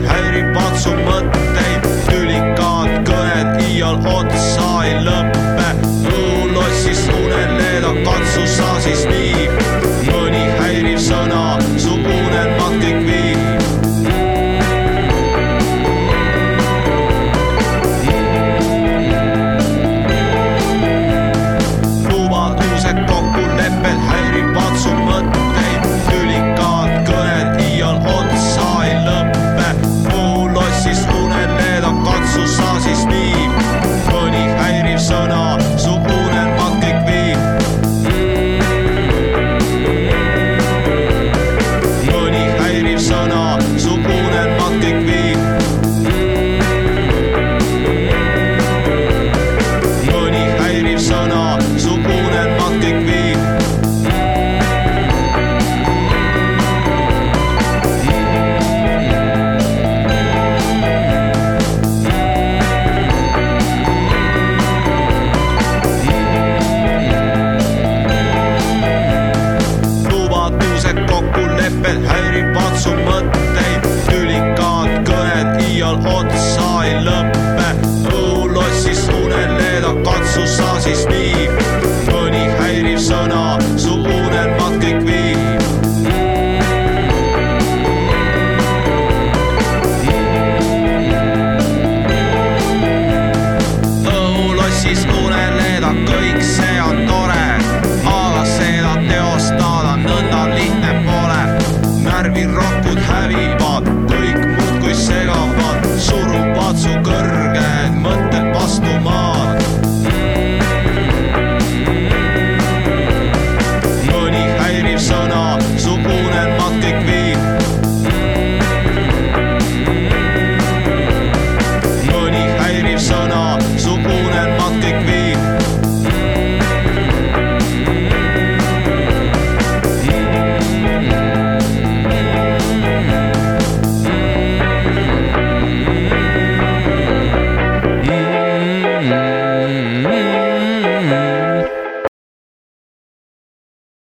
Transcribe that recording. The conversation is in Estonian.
häirib patsu mõtteid, tülikad kõned iial otsa ei lähe. Harry zo mano.